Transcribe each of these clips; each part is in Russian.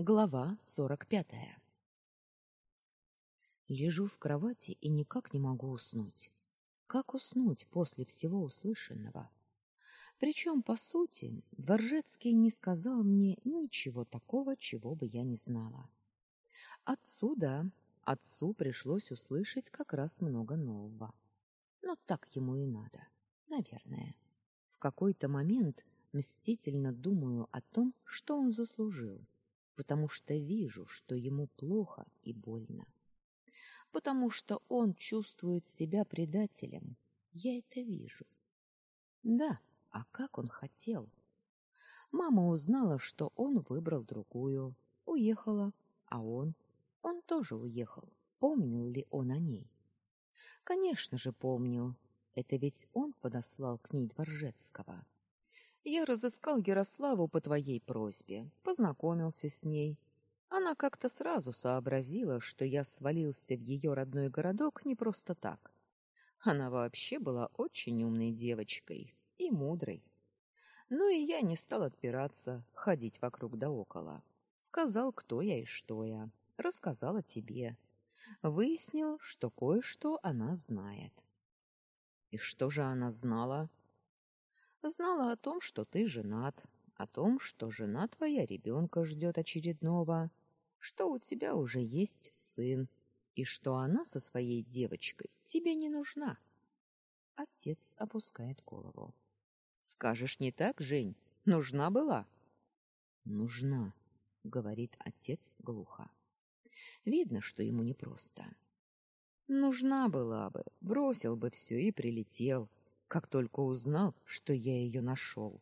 Глава сорок пятая. Лежу в кровати и никак не могу уснуть. Как уснуть после всего услышанного? Причем, по сути, Дворжецкий не сказал мне ничего такого, чего бы я не знала. Отцу, да, отцу пришлось услышать как раз много нового. Но так ему и надо, наверное. В какой-то момент мстительно думаю о том, что он заслужил потому что вижу, что ему плохо и больно. Потому что он чувствует себя предателем. Я это вижу. Да, а как он хотел? Мама узнала, что он выбрал другую, уехала, а он, он тоже уехал. Помнил ли он о ней? Конечно же, помнил. Это ведь он подослал к ней Дворжецкого. Я разыскал Ярославу по твоей просьбе, познакомился с ней. Она как-то сразу сообразила, что я свалился в ее родной городок не просто так. Она вообще была очень умной девочкой и мудрой. Ну и я не стал отпираться, ходить вокруг да около. Сказал, кто я и что я. Рассказал о тебе. Выяснил, что кое-что она знает. И что же она знала? Знала о том, что ты женат, о том, что жена твоя ребенка ждет очередного, что у тебя уже есть сын, и что она со своей девочкой тебе не нужна. Отец опускает голову. Скажешь не так, Жень? Нужна была? Нужна, говорит отец глухо. Видно, что ему непросто. Нужна была бы, бросил бы все и прилетел как только узнал, что я ее нашел.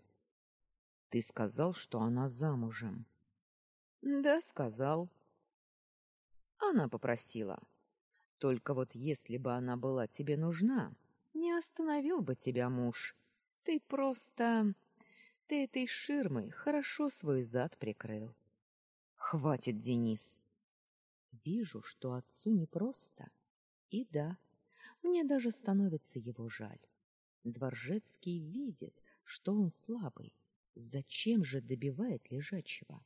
Ты сказал, что она замужем. Да, сказал. Она попросила. Только вот если бы она была тебе нужна, не остановил бы тебя муж. Ты просто ты этой ширмой хорошо свой зад прикрыл. Хватит, Денис. Вижу, что отцу непросто. И да, мне даже становится его жаль. Дворжецкий видит, что он слабый. Зачем же добивает лежачего?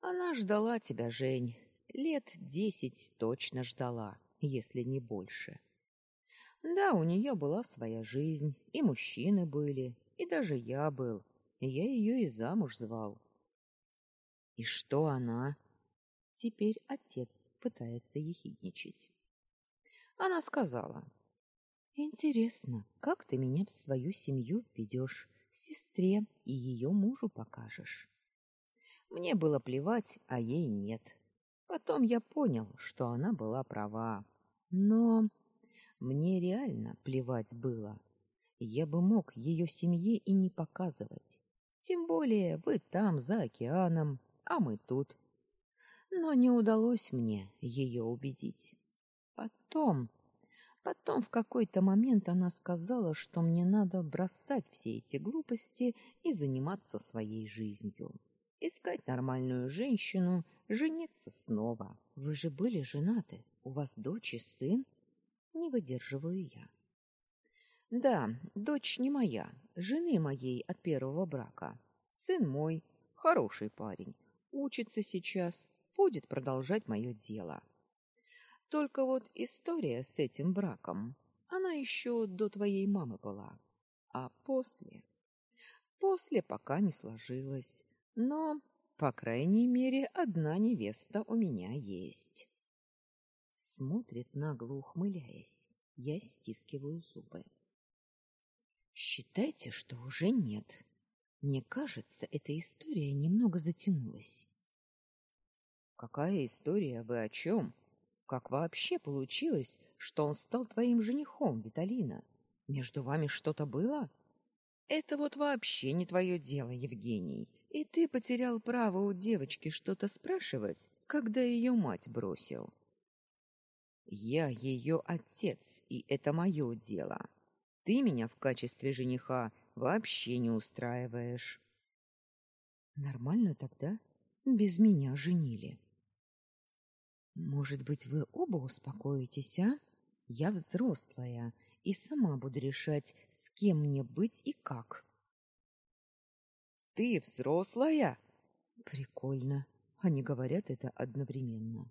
Она ждала тебя, Жень, лет десять точно ждала, если не больше. Да, у нее была своя жизнь, и мужчины были, и даже я был, и я ее и замуж звал. И что она? Теперь отец пытается ехидничать. Она сказала: Интересно, как ты меня в свою семью введешь, сестре и ее мужу покажешь? Мне было плевать, а ей нет. Потом я понял, что она была права. Но мне реально плевать было. Я бы мог ее семье и не показывать. Тем более вы там, за океаном, а мы тут. Но не удалось мне ее убедить. Потом Потом в какой-то момент она сказала, что мне надо бросать все эти глупости и заниматься своей жизнью. Искать нормальную женщину, жениться снова. Вы же были женаты, у вас дочь и сын? Не выдерживаю я. Да, дочь не моя, жены моей от первого брака. Сын мой, хороший парень, учится сейчас, будет продолжать мое дело. Только вот история с этим браком, она еще до твоей мамы была. А после? После пока не сложилось. Но, по крайней мере, одна невеста у меня есть. Смотрит нагло ухмыляясь. Я стискиваю зубы. Считайте, что уже нет. Мне кажется, эта история немного затянулась. Какая история? Вы о чем? Как вообще получилось, что он стал твоим женихом, Виталина? Между вами что-то было? Это вот вообще не твое дело, Евгений. И ты потерял право у девочки что-то спрашивать, когда ее мать бросил. Я ее отец, и это мое дело. Ты меня в качестве жениха вообще не устраиваешь. Нормально тогда без меня женили. Может быть, вы оба успокоитесь, а? Я взрослая и сама буду решать, с кем мне быть и как. Ты взрослая? Прикольно. Они говорят это одновременно.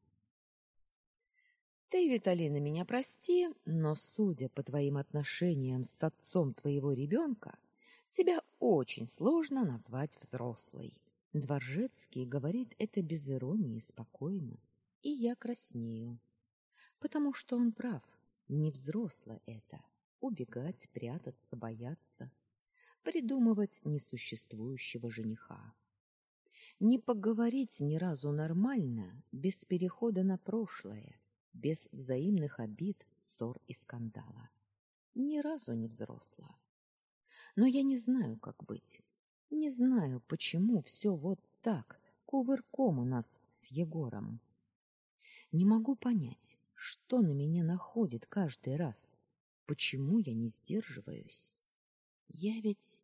Ты, Виталина, меня прости, но судя по твоим отношениям с отцом твоего ребенка, тебя очень сложно назвать взрослой. Дворжецкий говорит это без иронии спокойно, и я краснею, потому что он прав. Не взросло это убегать, прятаться, бояться, придумывать несуществующего жениха. Не поговорить ни разу нормально без перехода на прошлое без взаимных обид, ссор и скандала. Ни разу не взросла. Но я не знаю, как быть. Не знаю, почему все вот так, кувырком у нас с Егором. Не могу понять, что на меня находит каждый раз. Почему я не сдерживаюсь? Я ведь...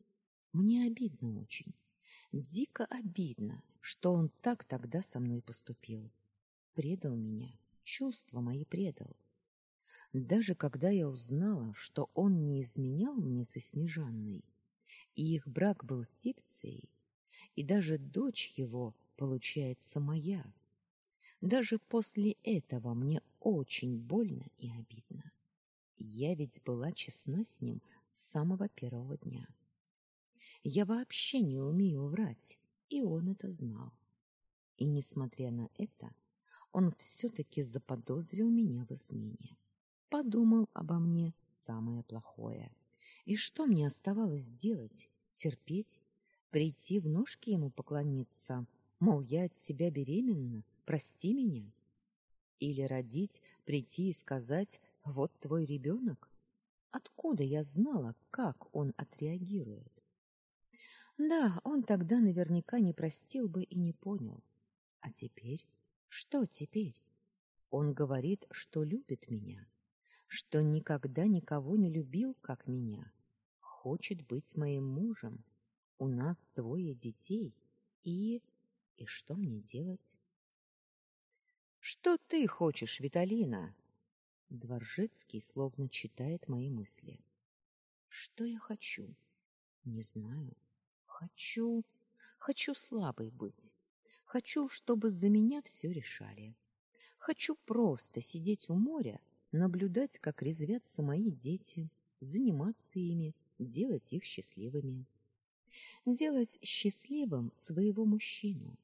Мне обидно очень. Дико обидно, что он так тогда со мной поступил. Предал меня чувства мои предал. Даже когда я узнала, что он не изменял мне со Снежанной, и их брак был фикцией, и даже дочь его, получается, моя, даже после этого мне очень больно и обидно. Я ведь была честна с ним с самого первого дня. Я вообще не умею врать, и он это знал. И несмотря на это, он все-таки заподозрил меня в измене. Подумал обо мне самое плохое. И что мне оставалось делать? Терпеть? Прийти в ножки ему поклониться? Мол, я от тебя беременна, прости меня? Или родить, прийти и сказать «вот твой ребенок»? Откуда я знала, как он отреагирует? Да, он тогда наверняка не простил бы и не понял. А теперь что теперь? Он говорит, что любит меня, что никогда никого не любил, как меня. Хочет быть моим мужем. У нас двое детей. И... И что мне делать? Что ты хочешь, Виталина? Дворжецкий словно читает мои мысли. Что я хочу? Не знаю. Хочу... Хочу слабой быть. Хочу, чтобы за меня все решали. Хочу просто сидеть у моря, наблюдать, как резвятся мои дети, заниматься ими, делать их счастливыми. Делать счастливым своего мужчину.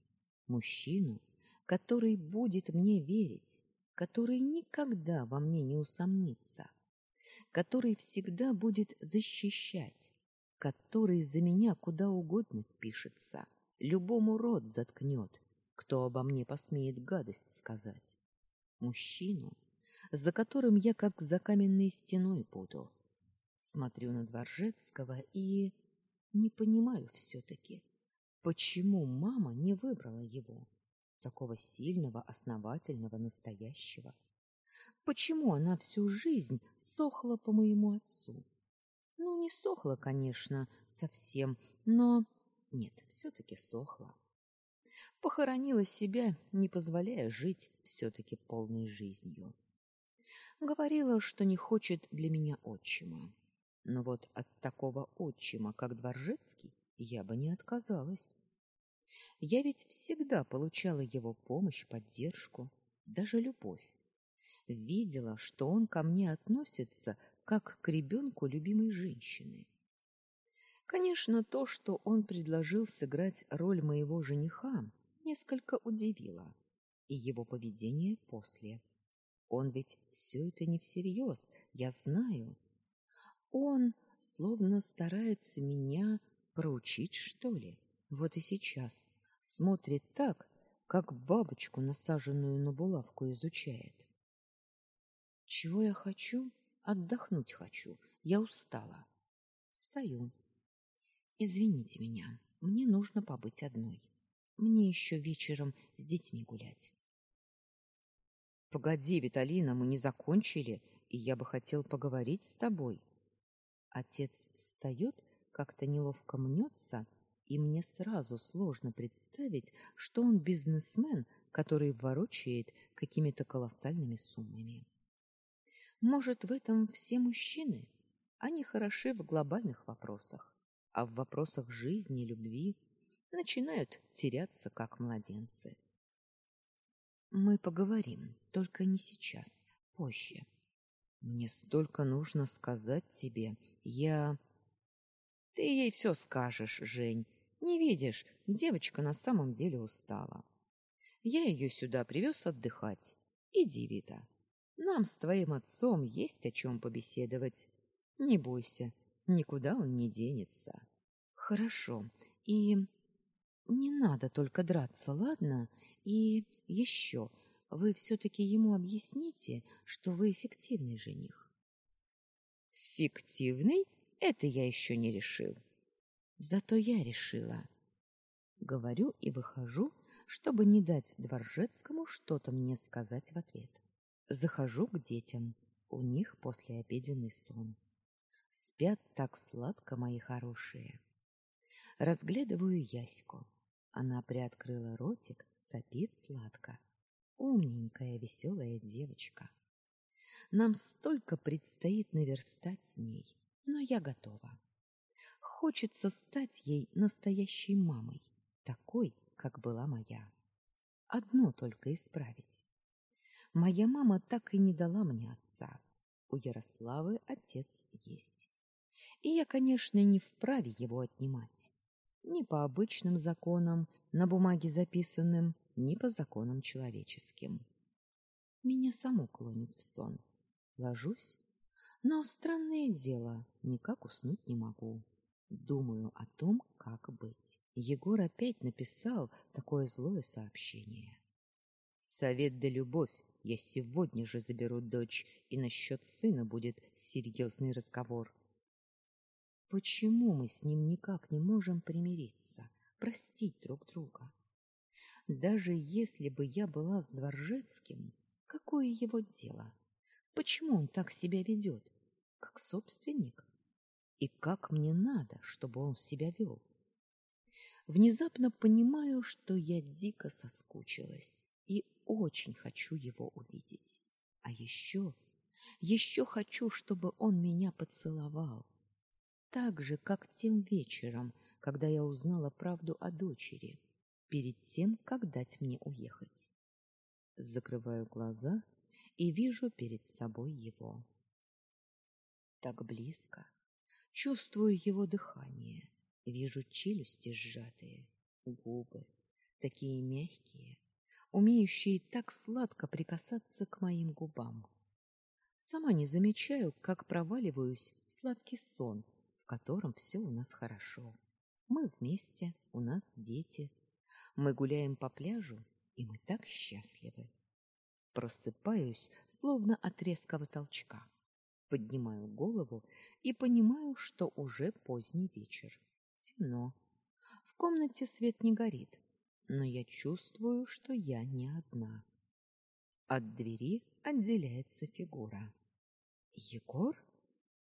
Мужчину, который будет мне верить, который никогда во мне не усомнится, который всегда будет защищать, который за меня куда угодно пишется любому рот заткнет, кто обо мне посмеет гадость сказать. Мужчину, за которым я как за каменной стеной буду. Смотрю на Дворжецкого и не понимаю все-таки, почему мама не выбрала его, такого сильного, основательного, настоящего. Почему она всю жизнь сохла по моему отцу? Ну, не сохла, конечно, совсем, но нет, все-таки сохла. Похоронила себя, не позволяя жить все-таки полной жизнью. Говорила, что не хочет для меня отчима. Но вот от такого отчима, как Дворжецкий, я бы не отказалась. Я ведь всегда получала его помощь, поддержку, даже любовь. Видела, что он ко мне относится как к ребенку любимой женщины. Конечно, то, что он предложил сыграть роль моего жениха, несколько удивило. И его поведение после. Он ведь все это не всерьез, я знаю. Он словно старается меня проучить, что ли. Вот и сейчас смотрит так, как бабочку, насаженную на булавку, изучает. Чего я хочу? Отдохнуть хочу. Я устала. Встаю. Извините меня, мне нужно побыть одной. Мне еще вечером с детьми гулять. Погоди, Виталина, мы не закончили, и я бы хотел поговорить с тобой. Отец встает, как-то неловко мнется, и мне сразу сложно представить, что он бизнесмен, который ворочает какими-то колоссальными суммами. Может, в этом все мужчины? Они хороши в глобальных вопросах, а в вопросах жизни, любви начинают теряться, как младенцы. Мы поговорим, только не сейчас, позже. Мне столько нужно сказать тебе. Я Ты ей все скажешь, Жень. Не видишь, девочка на самом деле устала. Я ее сюда привез отдыхать. Иди, Вита. Нам с твоим отцом есть о чем побеседовать. Не бойся, никуда он не денется. Хорошо. И не надо только драться, ладно? И еще, вы все-таки ему объясните, что вы эффективный жених. Фиктивный? Это я еще не решил. Зато я решила. Говорю и выхожу, чтобы не дать Дворжецкому что-то мне сказать в ответ. Захожу к детям. У них послеобеденный сон. Спят так сладко мои хорошие. Разглядываю Яську. Она приоткрыла ротик, сопит сладко. Умненькая, веселая девочка. Нам столько предстоит наверстать с ней, но я готова. Хочется стать ей настоящей мамой, такой, как была моя. Одно только исправить. Моя мама так и не дала мне отца. У Ярославы отец есть. И я, конечно, не вправе его отнимать ни по обычным законам, на бумаге записанным, ни по законам человеческим. Меня само клонит в сон. Ложусь, но странное дело, никак уснуть не могу. Думаю о том, как быть. Егор опять написал такое злое сообщение. Совет да любовь. Я сегодня же заберу дочь, и насчет сына будет серьезный разговор. Почему мы с ним никак не можем примириться, простить друг друга? Даже если бы я была с Дворжецким, какое его дело? Почему он так себя ведет? Как собственник? И как мне надо, чтобы он себя вел? Внезапно понимаю, что я дико соскучилась и очень хочу его увидеть. А еще, еще хочу, чтобы он меня поцеловал так же, как тем вечером, когда я узнала правду о дочери, перед тем, как дать мне уехать. Закрываю глаза и вижу перед собой его. Так близко. Чувствую его дыхание, вижу челюсти сжатые, губы, такие мягкие, умеющие так сладко прикасаться к моим губам. Сама не замечаю, как проваливаюсь в сладкий сон, котором все у нас хорошо. Мы вместе, у нас дети. Мы гуляем по пляжу, и мы так счастливы. Просыпаюсь, словно от резкого толчка. Поднимаю голову и понимаю, что уже поздний вечер. Темно. В комнате свет не горит, но я чувствую, что я не одна. От двери отделяется фигура. Егор?